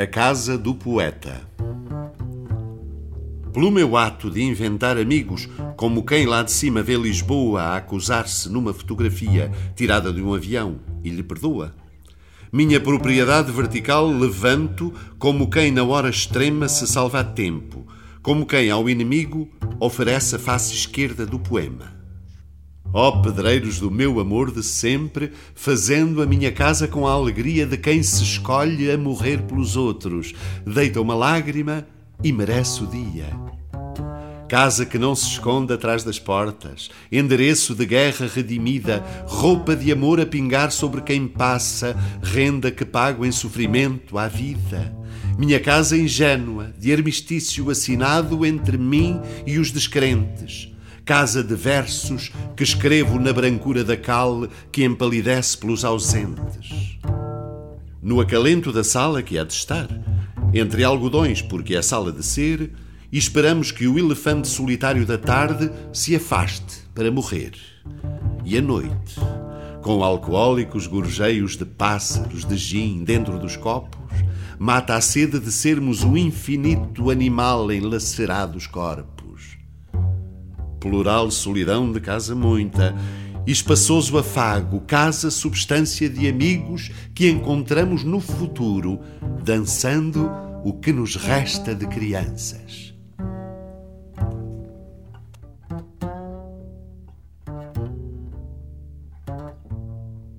A Casa do Poeta. Pelo meu ato de inventar amigos, como quem lá de cima vê Lisboa a acusar-se numa fotografia tirada de um avião e lhe perdoa. Minha propriedade vertical levanto como quem na hora extrema se salva a tempo, como quem ao inimigo oferece a face esquerda do poema. Ó oh, pedreiros do meu amor de sempre, fazendo a minha casa com a alegria de quem se escolhe a morrer pelos outros, deita uma lágrima e merece o dia. Casa que não se esconde atrás das portas, endereço de guerra redimida, roupa de amor a pingar sobre quem passa, renda que pago em sofrimento à vida. Minha casa ingênua, de armistício assinado entre mim e os descrentes casa de versos que escrevo na brancura da cal que empalidece pelos ausentes. No acalento da sala que há de estar, entre algodões, porque é sala de ser, esperamos que o elefante solitário da tarde se afaste para morrer. E a noite, com alcoólicos gorjeios de pássaros de gin dentro dos copos, mata a sede de sermos um infinito animal em lacerados corpos plural solidão de casa muita, e espaçoso afago, casa substância de amigos que encontramos no futuro, dançando o que nos resta de crianças.